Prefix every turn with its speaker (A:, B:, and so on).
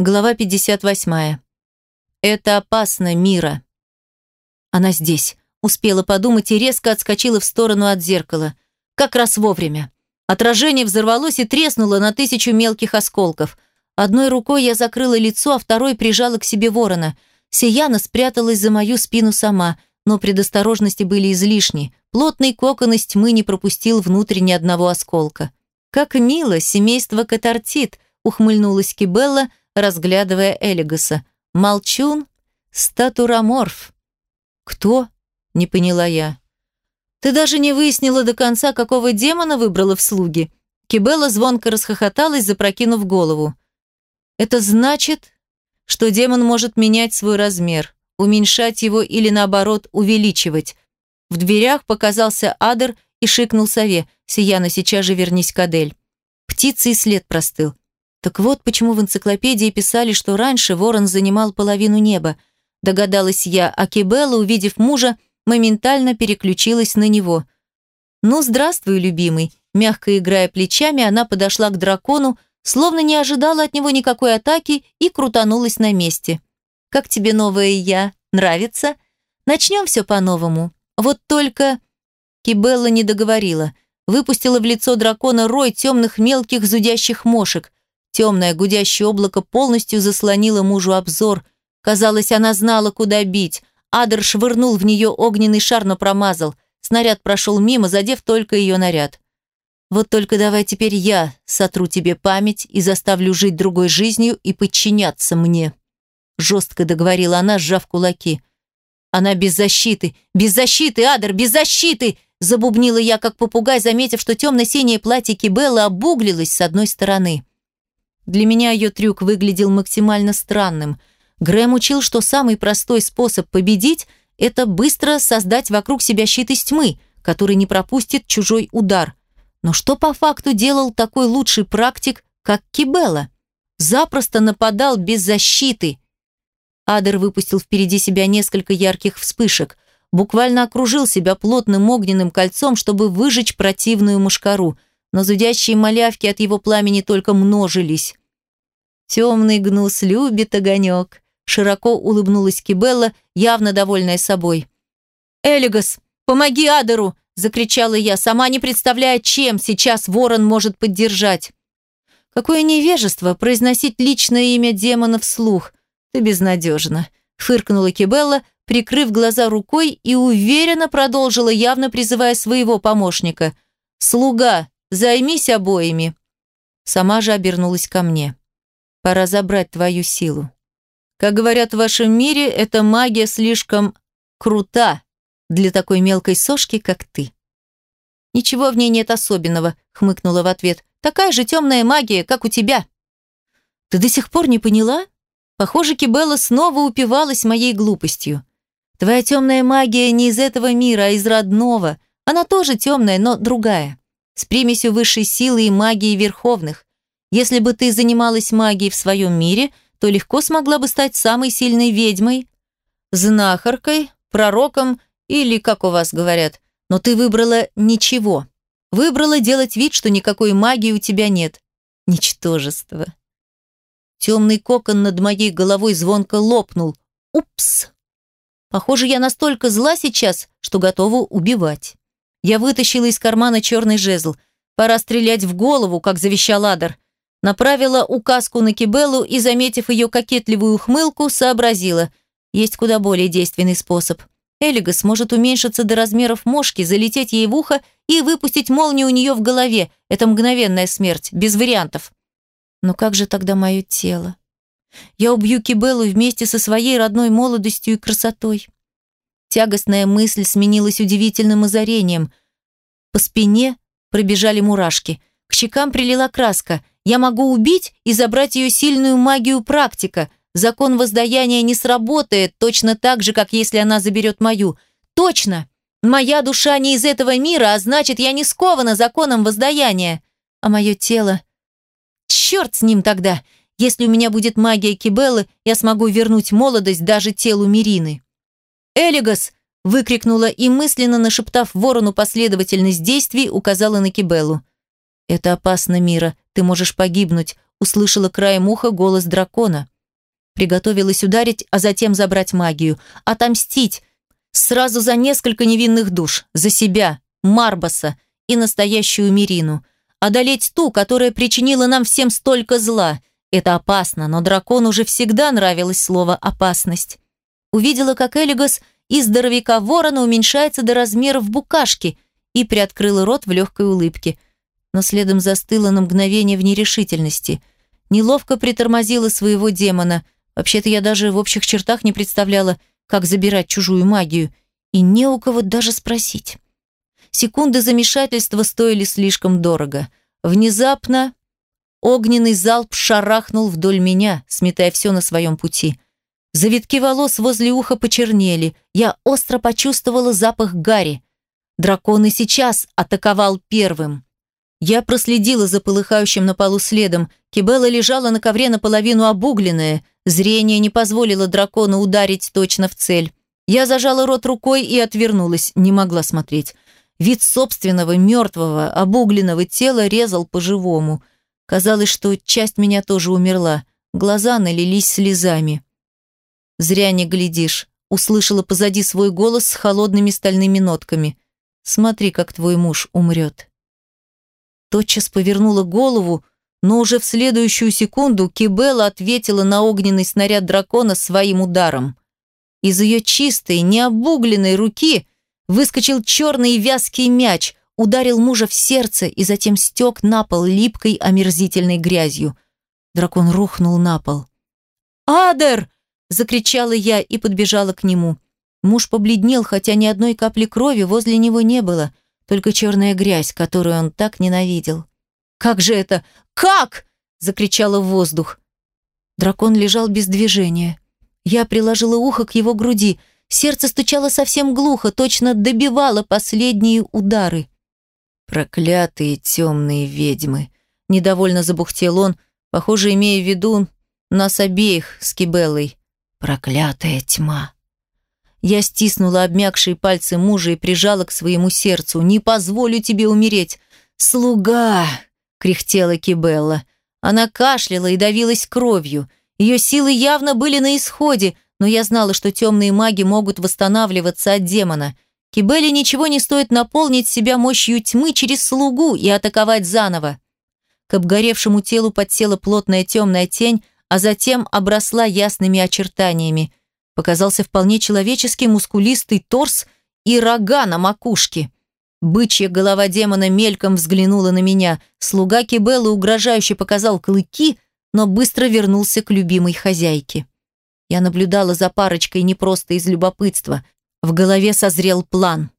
A: Глава 58. Это опасно, Мира. Она здесь. Успела подумать и резко отскочила в сторону от зеркала. Как раз вовремя. Отражение взорвалось и треснуло на тысячу мелких осколков. Одной рукой я закрыла лицо, а второй прижала к себе ворона. Сияна спряталась за мою спину сама, но предосторожности были излишни. Плотный кокон из тьмы не пропустил внутрь ни одного осколка. «Как мило, семейство Катартит!» — ухмыльнулась Кибелла, разглядывая Элигаса. «Молчун? Статураморф». «Кто?» — не поняла я. «Ты даже не выяснила до конца, какого демона выбрала в слуги». Кибелла звонко расхохоталась, запрокинув голову. «Это значит, что демон может менять свой размер, уменьшать его или, наоборот, увеличивать». В дверях показался Адер и шикнул сове. «Сияна, сейчас же вернись к Адель». Птицы и след простыл. Так вот, почему в энциклопедии писали, что раньше ворон занимал половину неба. Догадалась я, а Кибелла, увидев мужа, моментально переключилась на него. «Ну, здравствуй, любимый!» Мягко играя плечами, она подошла к дракону, словно не ожидала от него никакой атаки и крутанулась на месте. «Как тебе новая я? Нравится? Начнем все по-новому. Вот только...» Кибелла не договорила. Выпустила в лицо дракона рой темных мелких зудящих мошек. Темное гудящее облако полностью заслонило мужу обзор. Казалось, она знала, куда бить. Адер швырнул в нее огненный шар, но промазал. Снаряд прошел мимо, задев только ее наряд. «Вот только давай теперь я сотру тебе память и заставлю жить другой жизнью и подчиняться мне», жестко договорила она, сжав кулаки. «Она без защиты! Без защиты, Адер, без защиты!» Забубнила я, как попугай, заметив, что темно-синее платье Кибеллы обуглилось с одной стороны. Для меня ее трюк выглядел максимально странным. Грэм учил, что самый простой способ победить – это быстро создать вокруг себя щит из тьмы, который не пропустит чужой удар. Но что по факту делал такой лучший практик, как Кибела? Запросто нападал без защиты. Адер выпустил впереди себя несколько ярких вспышек, буквально окружил себя плотным огненным кольцом, чтобы выжечь противную мушкару – но зудящие малявки от его пламени только множились. «Темный гнус любит огонек», — широко улыбнулась Кибелла, явно довольная собой. «Элигас, помоги Адеру!» — закричала я, сама не представляя, чем сейчас ворон может поддержать. «Какое невежество произносить личное имя демона вслух! Ты безнадежна!» — фыркнула Кибелла, прикрыв глаза рукой и уверенно продолжила, явно призывая своего помощника. «Слуга, Займись обоими. Сама же обернулась ко мне. Пора забрать твою силу. Как говорят в вашем мире, эта магия слишком крута для такой мелкой сошки, как ты. Ничего в ней нет особенного, хмыкнула в ответ. Такая же темная магия, как у тебя. Ты до сих пор не поняла? Похоже, Кибелла снова упивалась моей глупостью. Твоя темная магия не из этого мира, а из родного. Она тоже темная, но другая с примесью высшей силы и магии верховных. Если бы ты занималась магией в своем мире, то легко смогла бы стать самой сильной ведьмой, знахаркой, пророком или, как у вас говорят. Но ты выбрала ничего. Выбрала делать вид, что никакой магии у тебя нет. Ничтожество. Темный кокон над моей головой звонко лопнул. Упс! Похоже, я настолько зла сейчас, что готова убивать. Я вытащила из кармана черный жезл. Пора стрелять в голову, как завещал Адер. Направила указку на Кибеллу и, заметив ее кокетливую ухмылку, сообразила. Есть куда более действенный способ. Элига сможет уменьшиться до размеров мошки, залететь ей в ухо и выпустить молнию у нее в голове. Это мгновенная смерть, без вариантов. Но как же тогда мое тело? Я убью Кибеллу вместе со своей родной молодостью и красотой. Тягостная мысль сменилась удивительным озарением. По спине пробежали мурашки. К щекам прилила краска. Я могу убить и забрать ее сильную магию практика. Закон воздаяния не сработает точно так же, как если она заберет мою. Точно! Моя душа не из этого мира, а значит, я не скована законом воздаяния. А мое тело... Черт с ним тогда! Если у меня будет магия Кибеллы, я смогу вернуть молодость даже телу Мирины. «Элигас!» – выкрикнула и, мысленно нашептав ворону последовательность действий, указала на Кибеллу. «Это опасно, Мира. Ты можешь погибнуть. услышала краем уха голос дракона. Приготовилась ударить, а затем забрать магию. Отомстить. Сразу за несколько невинных душ. За себя, Марбаса и настоящую Мирину. Одолеть ту, которая причинила нам всем столько зла. Это опасно, но дракону уже всегда нравилось слово «опасность». Увидела, как Элигас из здоровяка ворона уменьшается до размеров букашки и приоткрыла рот в легкой улыбке, но следом застыла на мгновение в нерешительности. Неловко притормозила своего демона. Вообще-то я даже в общих чертах не представляла, как забирать чужую магию, и не у кого даже спросить. Секунды замешательства стоили слишком дорого. Внезапно огненный залп шарахнул вдоль меня, сметая все на своем пути. Завитки волос возле уха почернели. Я остро почувствовала запах гари. Дракон и сейчас атаковал первым. Я проследила за полыхающим на полу следом. Кибелла лежала на ковре наполовину обугленная. Зрение не позволило дракону ударить точно в цель. Я зажала рот рукой и отвернулась, не могла смотреть. Вид собственного мертвого, обугленного тела резал по-живому. Казалось, что часть меня тоже умерла. Глаза налились слезами. «Зря не глядишь», — услышала позади свой голос с холодными стальными нотками. «Смотри, как твой муж умрет». Тотчас повернула голову, но уже в следующую секунду Кибелла ответила на огненный снаряд дракона своим ударом. Из ее чистой, необугленной руки выскочил черный вязкий мяч, ударил мужа в сердце и затем стек на пол липкой омерзительной грязью. Дракон рухнул на пол. «Адер!» – закричала я и подбежала к нему. Муж побледнел, хотя ни одной капли крови возле него не было, только черная грязь, которую он так ненавидел. «Как же это? Как?» – закричала в воздух. Дракон лежал без движения. Я приложила ухо к его груди – Сердце стучало совсем глухо, точно добивало последние удары. «Проклятые темные ведьмы!» Недовольно забухтел он, похоже, имея в виду нас обеих с Кибеллой. «Проклятая тьма!» Я стиснула обмякшие пальцы мужа и прижала к своему сердцу. «Не позволю тебе умереть!» «Слуга!» — кряхтела Кибелла. Она кашляла и давилась кровью. Ее силы явно были на исходе — но я знала, что темные маги могут восстанавливаться от демона. Кибели ничего не стоит наполнить себя мощью тьмы через слугу и атаковать заново. К обгоревшему телу подсела плотная темная тень, а затем обросла ясными очертаниями. Показался вполне человеческий мускулистый торс и рога на макушке. Бычья голова демона мельком взглянула на меня. Слуга Кибеллы угрожающе показал клыки, но быстро вернулся к любимой хозяйке. Я наблюдала за парочкой не просто из любопытства. В голове созрел план.